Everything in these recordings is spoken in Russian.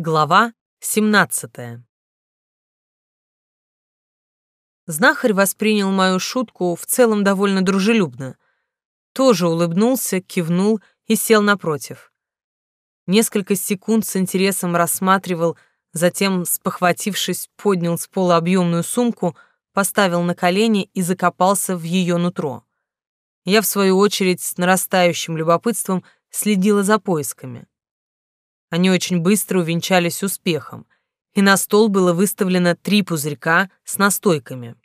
Глава 17 Знахарь воспринял мою шутку в целом довольно дружелюбно. Тоже улыбнулся, кивнул и сел напротив. Несколько секунд с интересом рассматривал, затем, спохватившись, поднял с пола объемную сумку, поставил на колени и закопался в ее нутро. Я, в свою очередь, с нарастающим любопытством следила за поисками. Они очень быстро увенчались успехом, и на стол было выставлено три пузырька с настойками.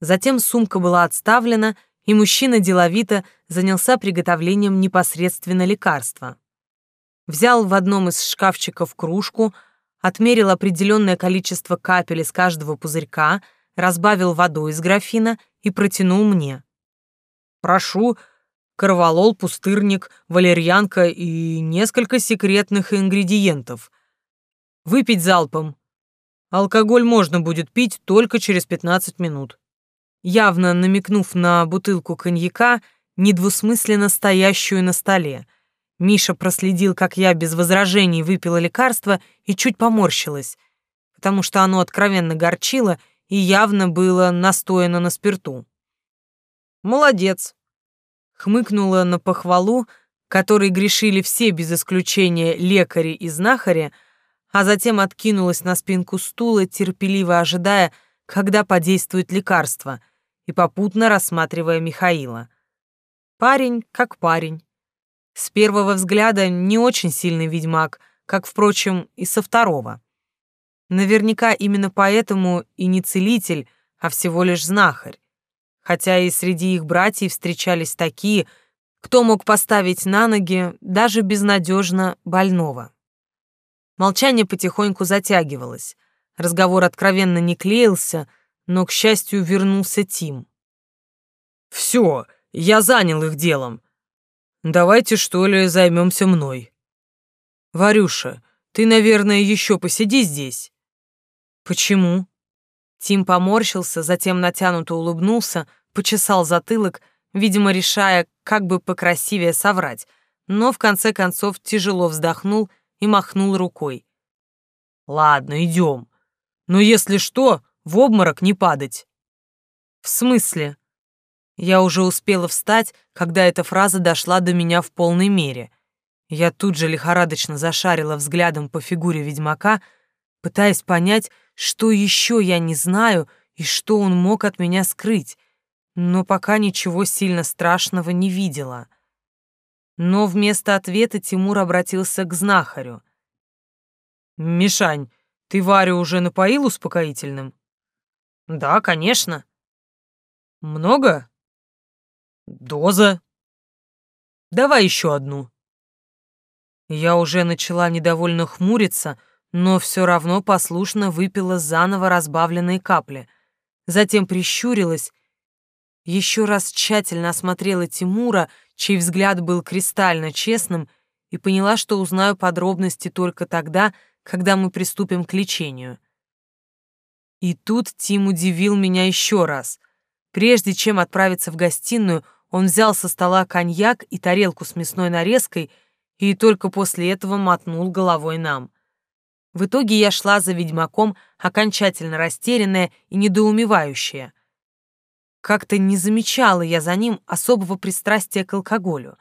Затем сумка была отставлена, и мужчина деловито занялся приготовлением непосредственно лекарства. Взял в одном из шкафчиков кружку, отмерил определенное количество капель из каждого пузырька, разбавил водой из графина и протянул мне. «Прошу, корвалол, пустырник, валерьянка и несколько секретных ингредиентов. Выпить залпом. Алкоголь можно будет пить только через 15 минут. Явно намекнув на бутылку коньяка, недвусмысленно стоящую на столе. Миша проследил, как я без возражений выпила лекарство и чуть поморщилась, потому что оно откровенно горчило и явно было настояно на спирту. «Молодец», хмыкнула на похвалу, которой грешили все без исключения лекари и знахари, а затем откинулась на спинку стула, терпеливо ожидая, когда подействует лекарство, и попутно рассматривая Михаила. Парень как парень. С первого взгляда не очень сильный ведьмак, как, впрочем, и со второго. Наверняка именно поэтому и не целитель, а всего лишь знахарь хотя и среди их братьев встречались такие, кто мог поставить на ноги даже безнадежно больного. Молчание потихоньку затягивалось. Разговор откровенно не клеился, но, к счастью, вернулся Тим. «Все, я занял их делом. Давайте, что ли, займемся мной. Варюша, ты, наверное, еще посиди здесь». «Почему?» Тим поморщился, затем натянуто улыбнулся, почесал затылок, видимо, решая, как бы покрасивее соврать, но в конце концов тяжело вздохнул и махнул рукой. «Ладно, идем. Но если что, в обморок не падать». «В смысле?» Я уже успела встать, когда эта фраза дошла до меня в полной мере. Я тут же лихорадочно зашарила взглядом по фигуре ведьмака, пытаясь понять, что еще я не знаю и что он мог от меня скрыть, но пока ничего сильно страшного не видела. Но вместо ответа Тимур обратился к знахарю. «Мишань, ты Варю уже напоил успокоительным?» «Да, конечно». «Много?» «Доза». «Давай еще одну». Я уже начала недовольно хмуриться, но все равно послушно выпила заново разбавленные капли. Затем прищурилась, еще раз тщательно осмотрела Тимура, чей взгляд был кристально честным, и поняла, что узнаю подробности только тогда, когда мы приступим к лечению. И тут Тим удивил меня еще раз. Прежде чем отправиться в гостиную, он взял со стола коньяк и тарелку с мясной нарезкой и только после этого мотнул головой нам. В итоге я шла за ведьмаком, окончательно растерянная и недоумевающая. Как-то не замечала я за ним особого пристрастия к алкоголю.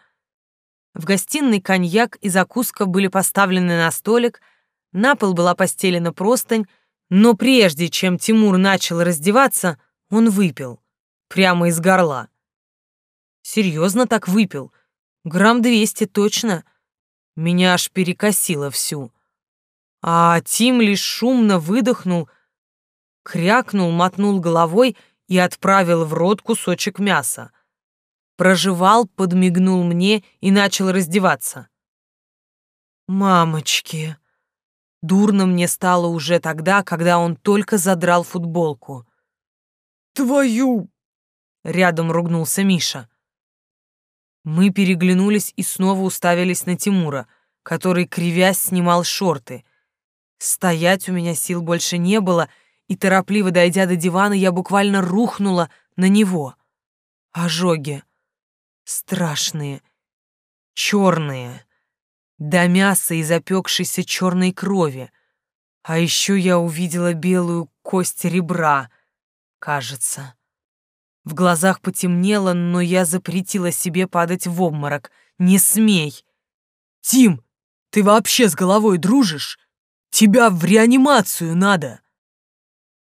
В гостиной коньяк и закуска были поставлены на столик, на пол была постелена простынь, но прежде чем Тимур начал раздеваться, он выпил. Прямо из горла. Серьезно так выпил. Грамм двести точно. Меня аж перекосило всю а Тим лишь шумно выдохнул, крякнул, мотнул головой и отправил в рот кусочек мяса. Прожевал, подмигнул мне и начал раздеваться. «Мамочки!» Дурно мне стало уже тогда, когда он только задрал футболку. «Твою!» — рядом ругнулся Миша. Мы переглянулись и снова уставились на Тимура, который, кривясь, снимал шорты. Стоять у меня сил больше не было, и, торопливо дойдя до дивана, я буквально рухнула на него. Ожоги. Страшные. Черные. До мяса и запекшейся черной крови. А еще я увидела белую кость ребра, кажется. В глазах потемнело, но я запретила себе падать в обморок. Не смей. «Тим, ты вообще с головой дружишь? Тебя в реанимацию надо!»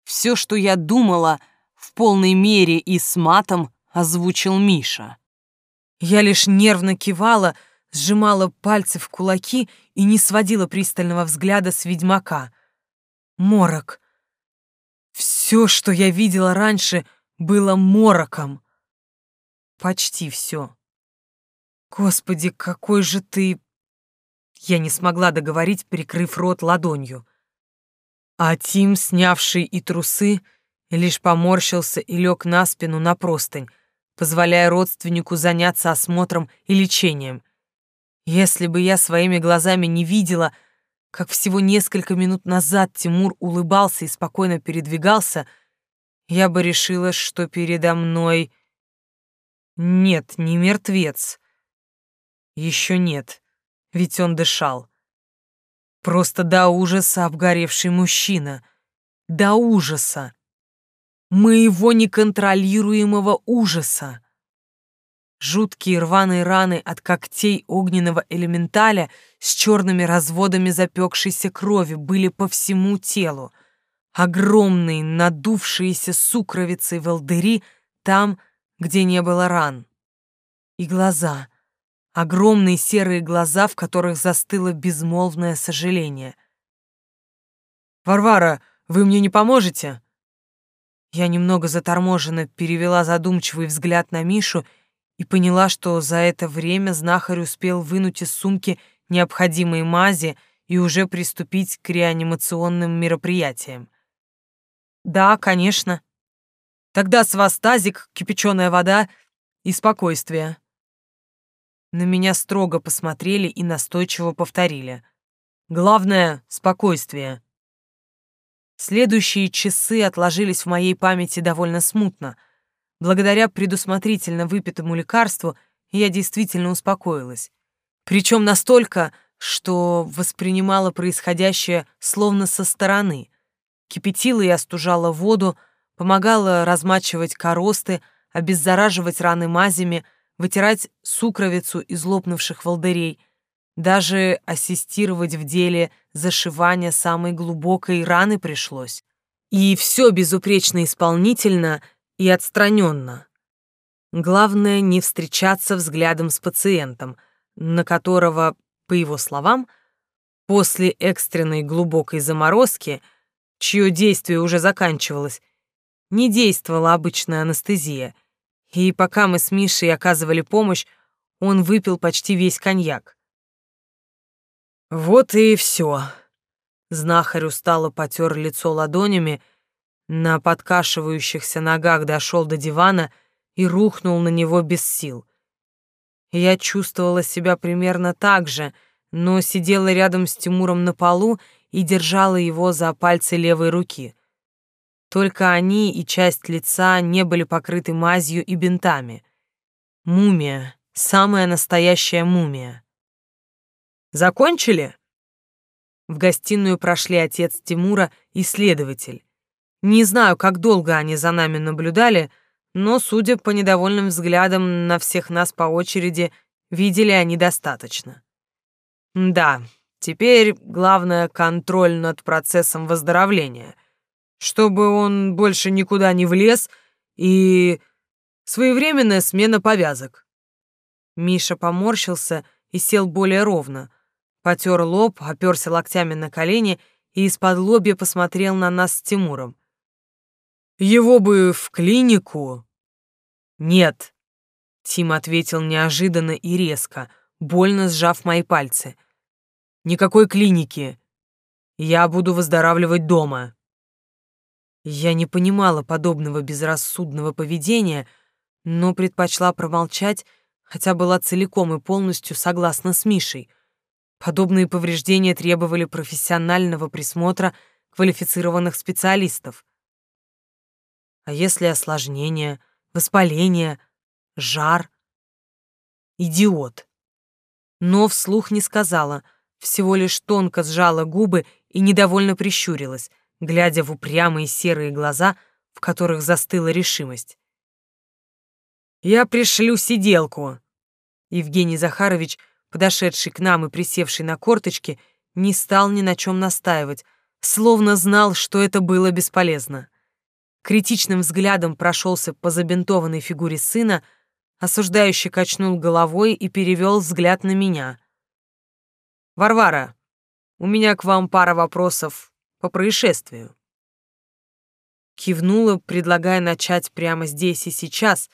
Все, что я думала, в полной мере и с матом озвучил Миша. Я лишь нервно кивала, сжимала пальцы в кулаки и не сводила пристального взгляда с ведьмака. Морок. Все, что я видела раньше, было мороком. Почти все. Господи, какой же ты... Я не смогла договорить, прикрыв рот ладонью. А Тим, снявший и трусы, лишь поморщился и лег на спину на простынь, позволяя родственнику заняться осмотром и лечением. Если бы я своими глазами не видела, как всего несколько минут назад Тимур улыбался и спокойно передвигался, я бы решила, что передо мной... Нет, не мертвец. Еще нет, ведь он дышал. Просто до ужаса обгоревший мужчина. До ужаса. Моего неконтролируемого ужаса. Жуткие рваные раны от когтей огненного элементаля с черными разводами запекшейся крови были по всему телу. Огромные, надувшиеся сукровицы волдыри там, где не было ран. И глаза. Огромные серые глаза, в которых застыло безмолвное сожаление. «Варвара, вы мне не поможете?» Я немного заторможенно перевела задумчивый взгляд на Мишу и поняла, что за это время знахарь успел вынуть из сумки необходимые мази и уже приступить к реанимационным мероприятиям. «Да, конечно. Тогда с вас тазик, кипяченая вода и спокойствие». На меня строго посмотрели и настойчиво повторили. «Главное — спокойствие». Следующие часы отложились в моей памяти довольно смутно — Благодаря предусмотрительно выпитому лекарству я действительно успокоилась. Причем настолько, что воспринимала происходящее словно со стороны. Кипятила и остужала воду, помогала размачивать коросты, обеззараживать раны мазями, вытирать сукровицу из лопнувших волдырей, даже ассистировать в деле зашивания самой глубокой раны пришлось. И все безупречно исполнительно — и отстраненно. Главное не встречаться взглядом с пациентом, на которого, по его словам, после экстренной глубокой заморозки, чье действие уже заканчивалось, не действовала обычная анестезия, и пока мы с Мишей оказывали помощь, он выпил почти весь коньяк. Вот и все. Знахарь устало потер лицо ладонями, на подкашивающихся ногах дошел до дивана и рухнул на него без сил. Я чувствовала себя примерно так же, но сидела рядом с Тимуром на полу и держала его за пальцы левой руки. Только они и часть лица не были покрыты мазью и бинтами. Мумия, самая настоящая мумия. «Закончили?» В гостиную прошли отец Тимура и следователь. Не знаю, как долго они за нами наблюдали, но, судя по недовольным взглядам на всех нас по очереди, видели они достаточно. Да, теперь главное — контроль над процессом выздоровления, чтобы он больше никуда не влез и своевременная смена повязок. Миша поморщился и сел более ровно, потер лоб, оперся локтями на колени и из-под лобья посмотрел на нас с Тимуром. Его бы в клинику. Нет, Тим ответил неожиданно и резко, больно сжав мои пальцы. Никакой клиники. Я буду выздоравливать дома. Я не понимала подобного безрассудного поведения, но предпочла промолчать, хотя была целиком и полностью согласна с Мишей. Подобные повреждения требовали профессионального присмотра квалифицированных специалистов. А если осложнение, воспаление, жар? Идиот. Но вслух не сказала, всего лишь тонко сжала губы и недовольно прищурилась, глядя в упрямые серые глаза, в которых застыла решимость. «Я пришлю сиделку!» Евгений Захарович, подошедший к нам и присевший на корточки, не стал ни на чем настаивать, словно знал, что это было бесполезно. Критичным взглядом прошелся по забинтованной фигуре сына, осуждающе качнул головой и перевел взгляд на меня. «Варвара, у меня к вам пара вопросов по происшествию». Кивнула, предлагая начать прямо здесь и сейчас.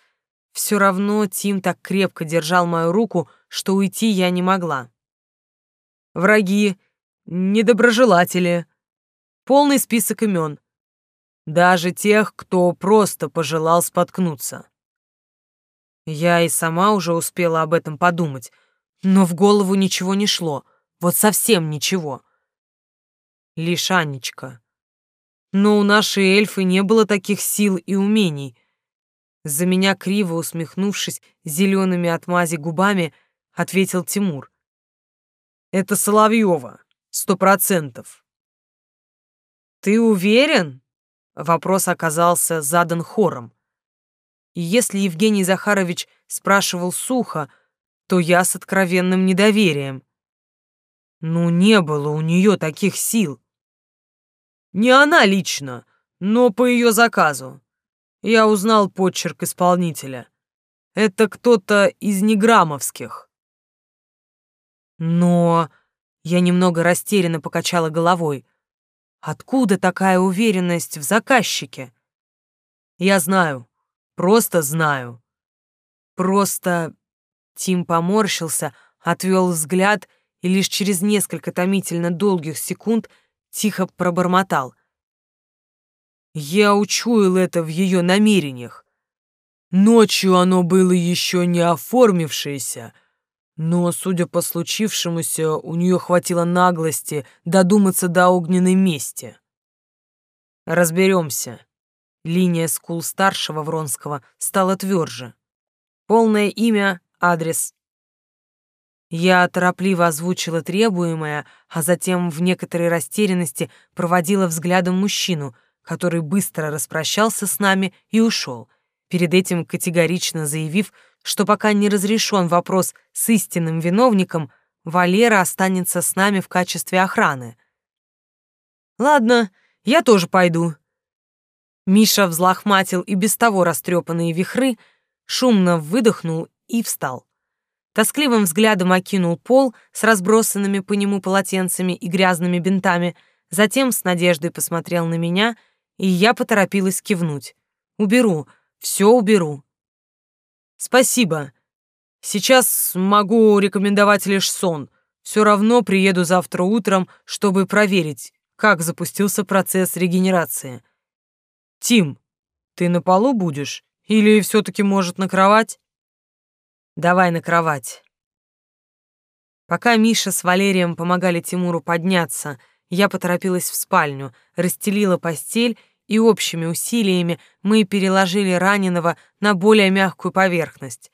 Все равно Тим так крепко держал мою руку, что уйти я не могла. Враги, недоброжелатели, полный список имен. Даже тех, кто просто пожелал споткнуться. Я и сама уже успела об этом подумать, но в голову ничего не шло, вот совсем ничего. Лишь Анечка. Но у нашей эльфы не было таких сил и умений. За меня, криво усмехнувшись зелеными от мази губами, ответил Тимур. «Это Соловьева, сто процентов». «Ты уверен?» Вопрос оказался задан хором. И если Евгений Захарович спрашивал сухо, то я с откровенным недоверием. Ну, не было у нее таких сил. Не она лично, но по ее заказу. Я узнал почерк исполнителя. Это кто-то из неграмовских. Но я немного растерянно покачала головой. Откуда такая уверенность в заказчике? Я знаю, просто знаю. Просто Тим поморщился, отвел взгляд и лишь через несколько томительно долгих секунд тихо пробормотал. Я учуял это в ее намерениях. Ночью оно было еще не оформившееся, но, судя по случившемуся, у нее хватило наглости додуматься до огненной мести. Разберемся. Линия скул старшего Вронского стала тверже. Полное имя, адрес. Я торопливо озвучила требуемое, а затем в некоторой растерянности проводила взглядом мужчину, который быстро распрощался с нами и ушел, перед этим категорично заявив, что пока не разрешен вопрос с истинным виновником, Валера останется с нами в качестве охраны. «Ладно, я тоже пойду». Миша взлохматил и без того растрепанные вихры, шумно выдохнул и встал. Тоскливым взглядом окинул пол с разбросанными по нему полотенцами и грязными бинтами, затем с надеждой посмотрел на меня, и я поторопилась кивнуть. «Уберу, все уберу». Спасибо. Сейчас могу рекомендовать лишь сон. Все равно приеду завтра утром, чтобы проверить, как запустился процесс регенерации. Тим, ты на полу будешь? Или все-таки, может, на кровать? Давай на кровать. Пока Миша с Валерием помогали Тимуру подняться, я поторопилась в спальню, расстелила постель и общими усилиями мы переложили раненого на более мягкую поверхность.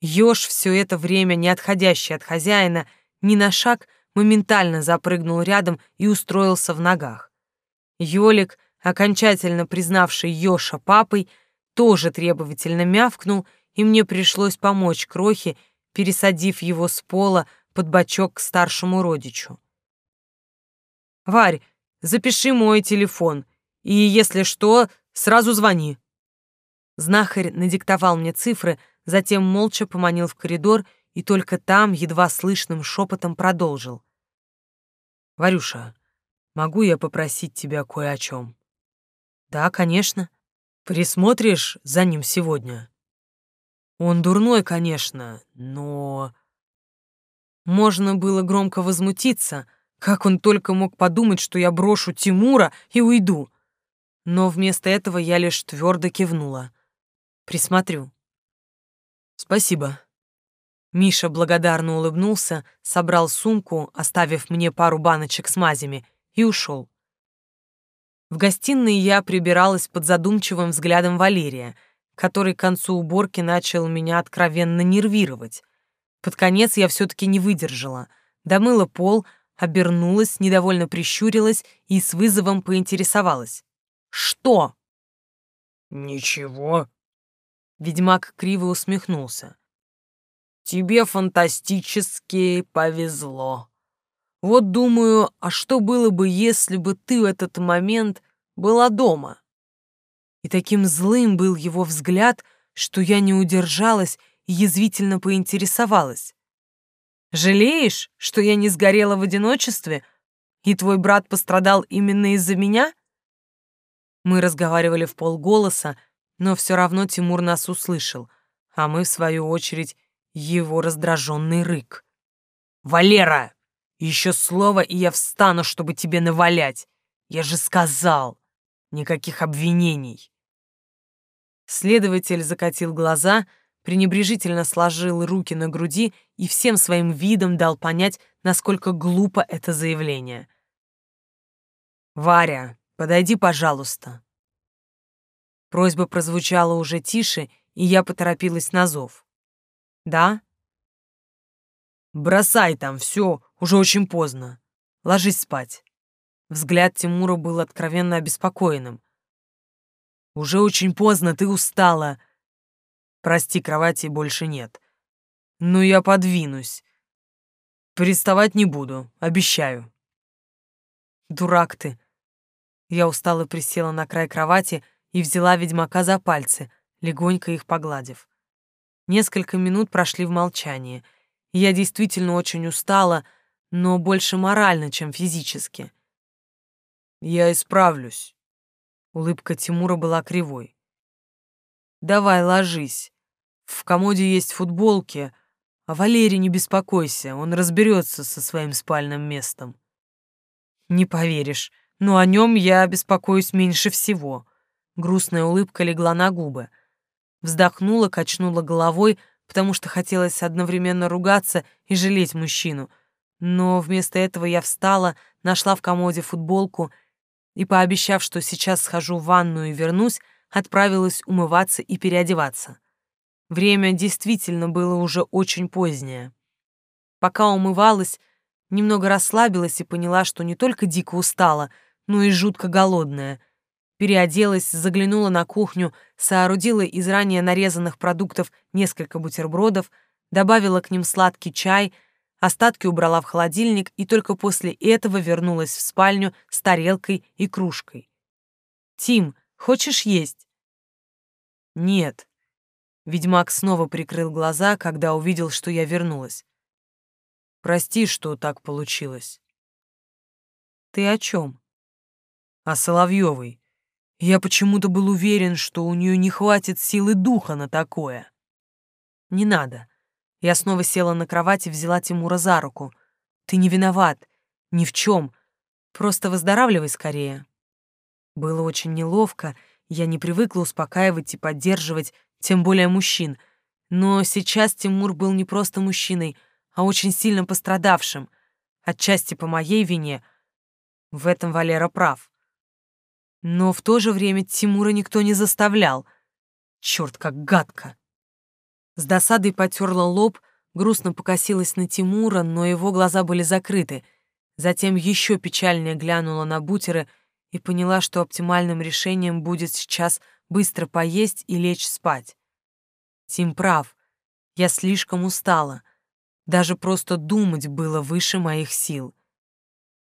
Ёж, все это время не отходящий от хозяина, ни на шаг моментально запрыгнул рядом и устроился в ногах. Ёлик, окончательно признавший Ёша папой, тоже требовательно мявкнул, и мне пришлось помочь Крохе, пересадив его с пола под бочок к старшему родичу. «Варь, запиши мой телефон», и если что, сразу звони». Знахарь надиктовал мне цифры, затем молча поманил в коридор и только там едва слышным шепотом продолжил. «Варюша, могу я попросить тебя кое о чем?» «Да, конечно. Присмотришь за ним сегодня?» «Он дурной, конечно, но...» Можно было громко возмутиться, как он только мог подумать, что я брошу Тимура и уйду но вместо этого я лишь твердо кивнула. Присмотрю. Спасибо. Миша благодарно улыбнулся, собрал сумку, оставив мне пару баночек с мазями, и ушел. В гостиной я прибиралась под задумчивым взглядом Валерия, который к концу уборки начал меня откровенно нервировать. Под конец я все-таки не выдержала, домыла пол, обернулась, недовольно прищурилась и с вызовом поинтересовалась. «Что?» «Ничего». Ведьмак криво усмехнулся. «Тебе фантастически повезло. Вот думаю, а что было бы, если бы ты в этот момент была дома?» И таким злым был его взгляд, что я не удержалась и язвительно поинтересовалась. «Жалеешь, что я не сгорела в одиночестве, и твой брат пострадал именно из-за меня?» Мы разговаривали в полголоса, но все равно Тимур нас услышал, а мы, в свою очередь, его раздраженный рык. «Валера! Еще слово, и я встану, чтобы тебе навалять! Я же сказал! Никаких обвинений!» Следователь закатил глаза, пренебрежительно сложил руки на груди и всем своим видом дал понять, насколько глупо это заявление. «Варя, подойди, пожалуйста». Просьба прозвучала уже тише, и я поторопилась на зов. «Да?» «Бросай там все, уже очень поздно. Ложись спать». Взгляд Тимура был откровенно обеспокоенным. Уже очень поздно, ты устала. Прости, кровати больше нет. Но я подвинусь. Приставать не буду, обещаю. Дурак ты. Я устало присела на край кровати и взяла ведьмака за пальцы, легонько их погладив. Несколько минут прошли в молчании. Я действительно очень устала, но больше морально, чем физически. Я исправлюсь. Улыбка Тимура была кривой. «Давай, ложись. В комоде есть футболки, а Валерий не беспокойся, он разберется со своим спальным местом». «Не поверишь, но о нем я беспокоюсь меньше всего». Грустная улыбка легла на губы. Вздохнула, качнула головой, потому что хотелось одновременно ругаться и жалеть мужчину. Но вместо этого я встала, нашла в комоде футболку и, пообещав, что сейчас схожу в ванную и вернусь, отправилась умываться и переодеваться. Время действительно было уже очень позднее. Пока умывалась, немного расслабилась и поняла, что не только дико устала, но и жутко голодная. Переоделась, заглянула на кухню, соорудила из ранее нарезанных продуктов несколько бутербродов, добавила к ним сладкий чай — Остатки убрала в холодильник и только после этого вернулась в спальню с тарелкой и кружкой. «Тим, хочешь есть?» «Нет». Ведьмак снова прикрыл глаза, когда увидел, что я вернулась. «Прости, что так получилось». «Ты о чем?» «О Соловьевой. Я почему-то был уверен, что у нее не хватит силы духа на такое». «Не надо. Я снова села на кровать и взяла Тимура за руку. «Ты не виноват. Ни в чем. Просто выздоравливай скорее». Было очень неловко, я не привыкла успокаивать и поддерживать, тем более мужчин. Но сейчас Тимур был не просто мужчиной, а очень сильно пострадавшим. Отчасти по моей вине. В этом Валера прав. Но в то же время Тимура никто не заставлял. Черт, как гадко. С досадой потерла лоб, грустно покосилась на Тимура, но его глаза были закрыты. Затем еще печальнее глянула на бутеры и поняла, что оптимальным решением будет сейчас быстро поесть и лечь спать. Тим прав. Я слишком устала. Даже просто думать было выше моих сил.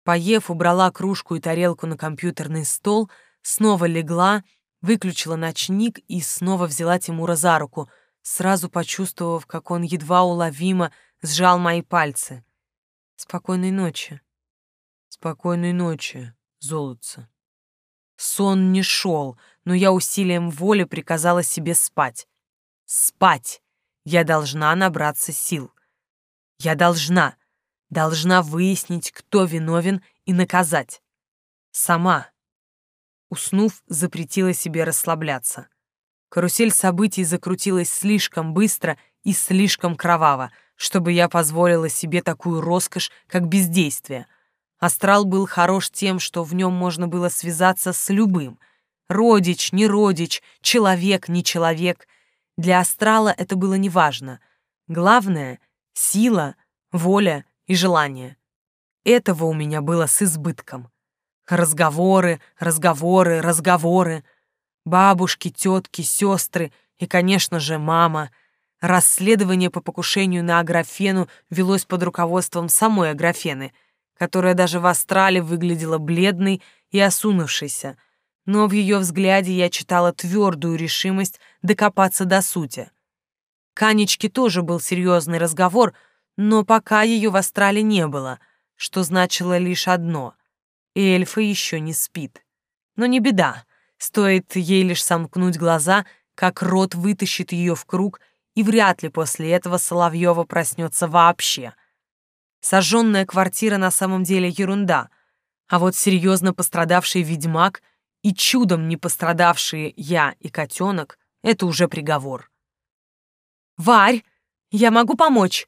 Поев, убрала кружку и тарелку на компьютерный стол, снова легла, выключила ночник и снова взяла Тимура за руку — сразу почувствовав, как он едва уловимо сжал мои пальцы. «Спокойной ночи». «Спокойной ночи, золотце». Сон не шел, но я усилием воли приказала себе спать. Спать! Я должна набраться сил. Я должна, должна выяснить, кто виновен, и наказать. Сама. Уснув, запретила себе расслабляться. Карусель событий закрутилась слишком быстро и слишком кроваво, чтобы я позволила себе такую роскошь, как бездействие. Астрал был хорош тем, что в нем можно было связаться с любым. Родич, не родич, человек, не человек. Для астрала это было неважно. Главное — сила, воля и желание. этого у меня было с избытком. Разговоры, разговоры, разговоры. Бабушки, тетки, сестры и, конечно же, мама. Расследование по покушению на Аграфену велось под руководством самой Аграфены, которая даже в астрале выглядела бледной и осунувшейся, но в ее взгляде я читала твердую решимость докопаться до сути. Канечке тоже был серьезный разговор, но пока ее в астрале не было, что значило лишь одно — эльфа еще не спит. Но не беда, стоит ей лишь сомкнуть глаза, как рот вытащит ее в круг, и вряд ли после этого Соловьева проснется вообще. Сожженная квартира на самом деле ерунда, а вот серьезно пострадавший ведьмак и чудом не пострадавшие я и котенок — это уже приговор. «Варь, я могу помочь?»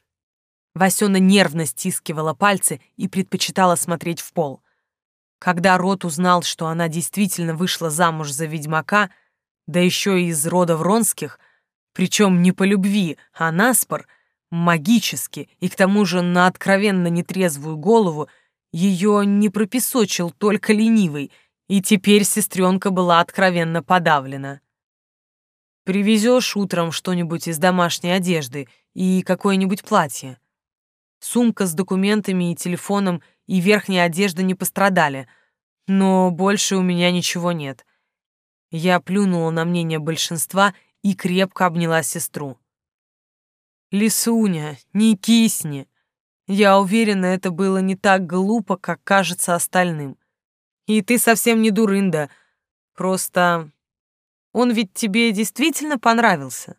Васёна нервно стискивала пальцы и предпочитала смотреть в пол. Когда Рот узнал, что она действительно вышла замуж за ведьмака, да еще и из рода Вронских, причем не по любви, а наспор, магически, и к тому же на откровенно нетрезвую голову, ее не пропесочил только ленивый, и теперь сестренка была откровенно подавлена. Привезешь утром что-нибудь из домашней одежды и какое-нибудь платье. Сумка с документами и телефоном и верхняя одежда не пострадали, но больше у меня ничего нет. Я плюнула на мнение большинства и крепко обняла сестру. «Лисуня, не кисни!» Я уверена, это было не так глупо, как кажется остальным. И ты совсем не дурында. Просто он ведь тебе действительно понравился?»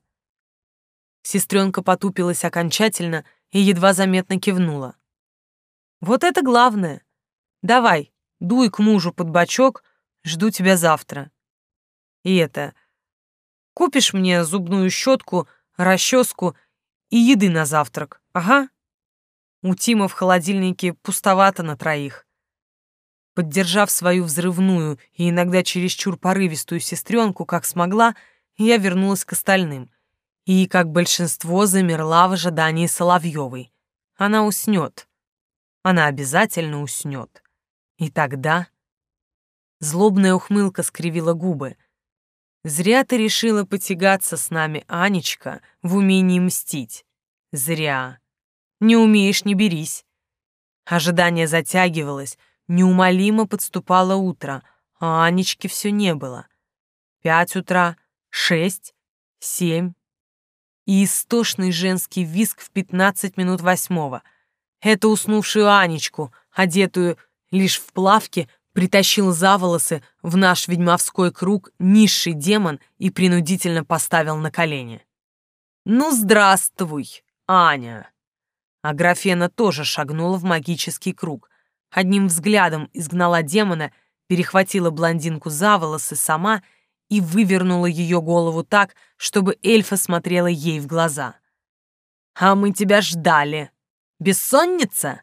Сестренка потупилась окончательно и едва заметно кивнула. «Вот это главное. Давай, дуй к мужу под бочок, жду тебя завтра. И это, купишь мне зубную щетку, расческу и еды на завтрак, ага?» У Тима в холодильнике пустовато на троих. Поддержав свою взрывную и иногда чересчур порывистую сестренку, как смогла, я вернулась к остальным. И, как большинство, замерла в ожидании Соловьевой. Она уснет. Она обязательно уснет. И тогда... Злобная ухмылка скривила губы. «Зря ты решила потягаться с нами, Анечка, в умении мстить. Зря. Не умеешь, не берись». Ожидание затягивалось, Неумолимо подступало утро, а Анечки все не было. Пять утра, шесть, семь. И истошный женский визг в пятнадцать минут восьмого. Это уснувшую Анечку, одетую лишь в плавке, притащил за волосы в наш ведьмовской круг низший демон и принудительно поставил на колени. «Ну, здравствуй, Аня!» А графена тоже шагнула в магический круг, одним взглядом изгнала демона, перехватила блондинку за волосы сама и вывернула ее голову так, чтобы эльфа смотрела ей в глаза. «А мы тебя ждали! Бессонница?»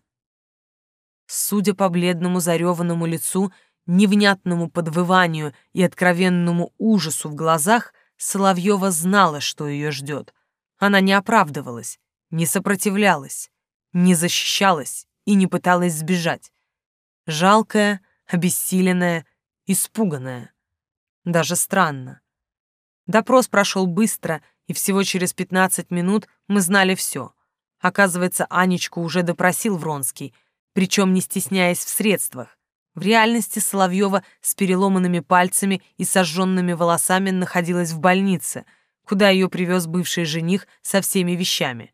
Судя по бледному зареванному лицу, невнятному подвыванию и откровенному ужасу в глазах, Соловьева знала, что ее ждет. Она не оправдывалась, не сопротивлялась, не защищалась и не пыталась сбежать. Жалкая, обессиленная, испуганная. Даже странно. Допрос прошел быстро, и всего через 15 минут мы знали все. Оказывается, Анечку уже допросил Вронский, причем не стесняясь в средствах. В реальности Соловьева с переломанными пальцами и сожженными волосами находилась в больнице, куда ее привез бывший жених со всеми вещами.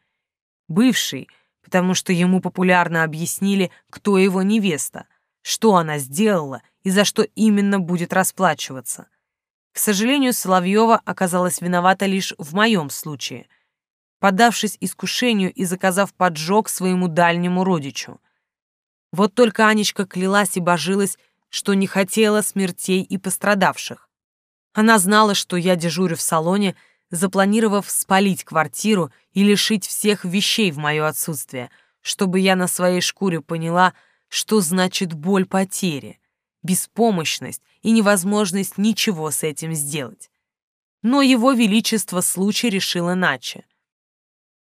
Бывший, потому что ему популярно объяснили, кто его невеста — что она сделала и за что именно будет расплачиваться. К сожалению, Соловьева оказалась виновата лишь в моем случае, поддавшись искушению и заказав поджог своему дальнему родичу. Вот только Анечка клялась и божилась, что не хотела смертей и пострадавших. Она знала, что я дежурю в салоне, запланировав спалить квартиру и лишить всех вещей в мое отсутствие, чтобы я на своей шкуре поняла, что значит боль потери, беспомощность и невозможность ничего с этим сделать. Но его величество случай решил иначе.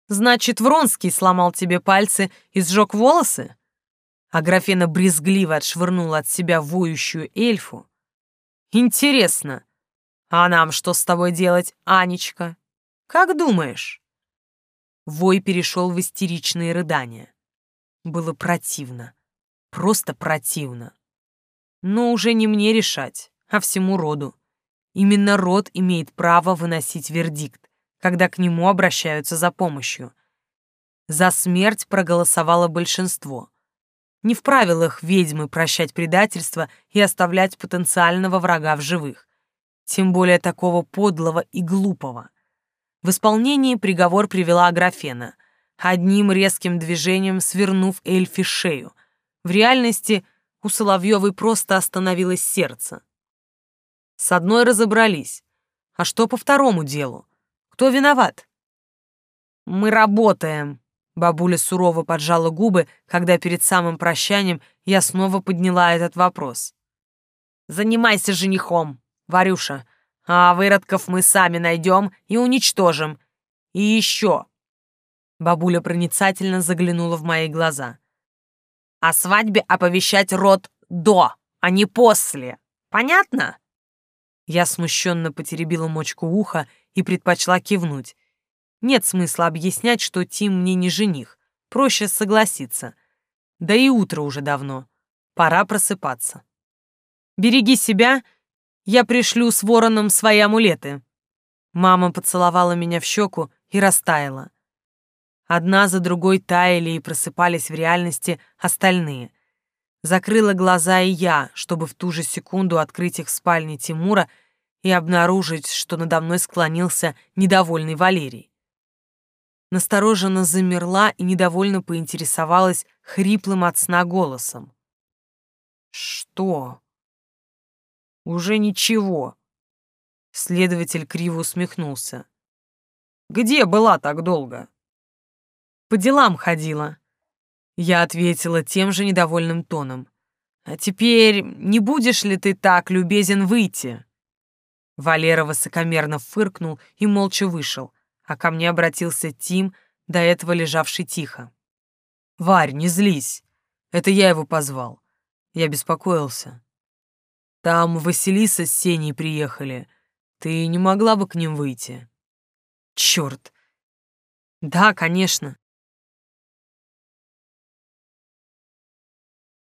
«Значит, Вронский сломал тебе пальцы и сжег волосы?» а графена брезгливо отшвырнула от себя воющую эльфу. Интересно, а нам что с тобой делать, Анечка? Как думаешь? Вой перешел в истеричные рыдания. Было противно. Просто противно. Но уже не мне решать, а всему роду. Именно род имеет право выносить вердикт, когда к нему обращаются за помощью. За смерть проголосовало большинство. Не в правилах ведьмы прощать предательство и оставлять потенциального врага в живых. Тем более такого подлого и глупого. В исполнении приговор привела Аграфена, одним резким движением свернув эльфи шею. В реальности у Соловьевой просто остановилось сердце. С одной разобрались. А что по второму делу? Кто виноват? Мы работаем. Бабуля сурово поджала губы, когда перед самым прощанием я снова подняла этот вопрос. Занимайся женихом, Варюша, а выродков мы сами найдем и уничтожим. И еще. Бабуля проницательно заглянула в мои глаза. О свадьбе оповещать род до, а не после. Понятно? Я смущенно потеребила мочку уха и предпочла кивнуть. Нет смысла объяснять, что Тим мне не жених. Проще согласиться. Да и утро уже давно. Пора просыпаться. Береги себя, я пришлю с вороном свои амулеты. Мама поцеловала меня в щеку и растаяла. Одна за другой таяли и просыпались в реальности остальные. Закрыла глаза и я, чтобы в ту же секунду открыть их в спальне Тимура и обнаружить, что надо мной склонился недовольный Валерий. Настороженно замерла и недовольно поинтересовалась хриплым от сна голосом. «Что?» «Уже ничего». Следователь криво усмехнулся. «Где была так долго?» «По делам ходила», я ответила тем же недовольным тоном. «А теперь не будешь ли ты так любезен выйти?» Валера высокомерно фыркнул и молча вышел, а ко мне обратился Тим, до этого лежавший тихо. «Варь, не злись. Это я его позвал. Я беспокоился. Там Василиса с Сеней приехали. Ты не могла бы к ним выйти?» «Черт!» «Да, конечно.